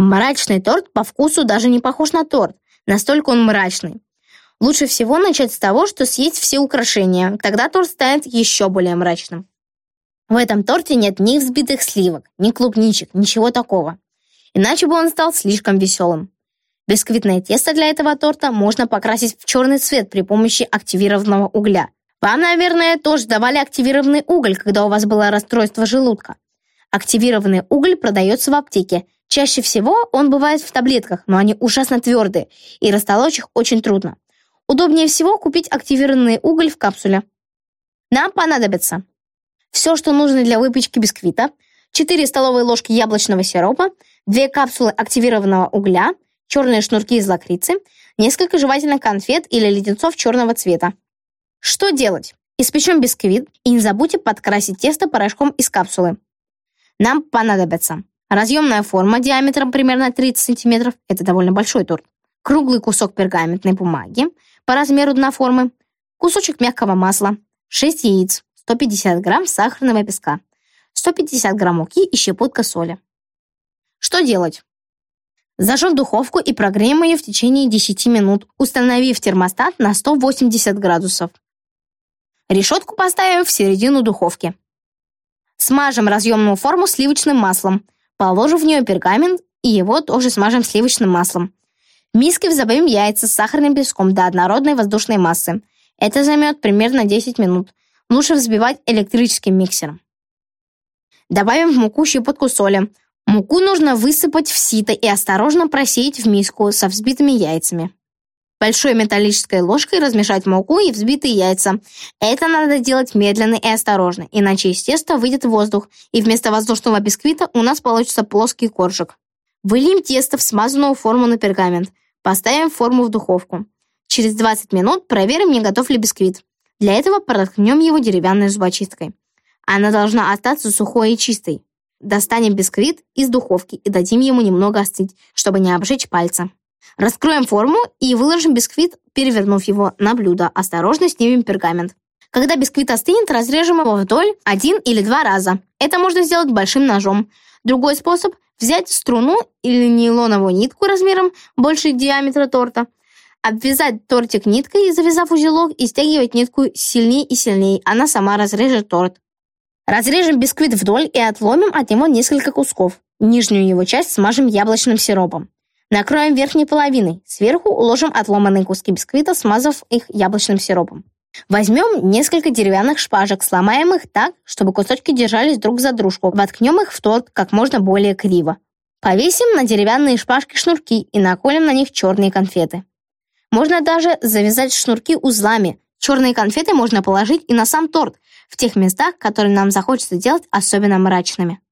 Мрачный торт по вкусу даже не похож на торт, настолько он мрачный. Лучше всего начать с того, что съесть все украшения, тогда торт станет еще более мрачным. В этом торте нет ни взбитых сливок, ни клубничек, ничего такого. Иначе бы он стал слишком веселым. Бисквитное тесто для этого торта можно покрасить в черный цвет при помощи активированного угля. Вам, наверное, тоже давали активированный уголь, когда у вас было расстройство желудка. Активированный уголь продается в аптеке. Чаще всего он бывает в таблетках, но они ужасно твердые, и растолочь их очень трудно. Удобнее всего купить активированный уголь в капсуле. Нам понадобится все, что нужно для выпечки бисквита, 4 столовые ложки яблочного сиропа, 2 капсулы активированного угля, черные шнурки из лакрицы, несколько жевательных конфет или леденцов черного цвета. Что делать? Испечем бисквит и не забудьте подкрасить тесто порошком из капсулы. Нам понадобится разъемная форма диаметром примерно 30 см, это довольно большой торт, круглый кусок пергаментной бумаги по размеру дна формы, кусочек мягкого масла, 6 яиц, 150 грамм сахарного песка, 150 грамм муки и щепотка соли. Что делать? Зажжем духовку и прогреем ее в течение 10 минут, установив термостат на 180 градусов. Решетку поставим в середину духовки. Смажем разъемную форму сливочным маслом. Положим в нее пергамент и его тоже смажем сливочным маслом. В миске взбавим яйца с сахарным песком до однородной воздушной массы. Это займет примерно 10 минут. Лучше взбивать электрическим миксером. Добавим в муку щепотку соли. Муку нужно высыпать в сито и осторожно просеять в миску со взбитыми яйцами. Большой металлической ложкой размешать муку и взбитые яйца. Это надо делать медленно и осторожно, иначе из теста выйдет воздух, и вместо воздушного бисквита у нас получится плоский коржик. Выльем тесто в смазанную форму на пергамент. Поставим форму в духовку. Через 20 минут проверим, не готов ли бисквит. Для этого проткнем его деревянной зубочисткой. Она должна остаться сухой и чистой. Достанем бисквит из духовки и дадим ему немного остыть, чтобы не обжечь пальца. Раскроем форму и выложим бисквит, перевернув его на блюдо. Осторожно снимем пергамент. Когда бисквит остынет, разрежем его вдоль один или два раза. Это можно сделать большим ножом. Другой способ – взять струну или нейлоновую нитку размером больше диаметра торта, обвязать тортик ниткой, завязав узелок, и стягивать нитку сильнее и сильнее. Она сама разрежет торт. Разрежем бисквит вдоль и отломим от него несколько кусков. Нижнюю его часть смажем яблочным сиропом. Накроем верхней половиной. Сверху уложим отломанные куски бисквита, смазав их яблочным сиропом. Возьмем несколько деревянных шпажек, сломаем их так, чтобы кусочки держались друг за дружку. Воткнем их в торт как можно более криво. Повесим на деревянные шпажки шнурки и наколем на них черные конфеты. Можно даже завязать шнурки узлами. Черные конфеты можно положить и на сам торт, в тех местах, которые нам захочется делать особенно мрачными.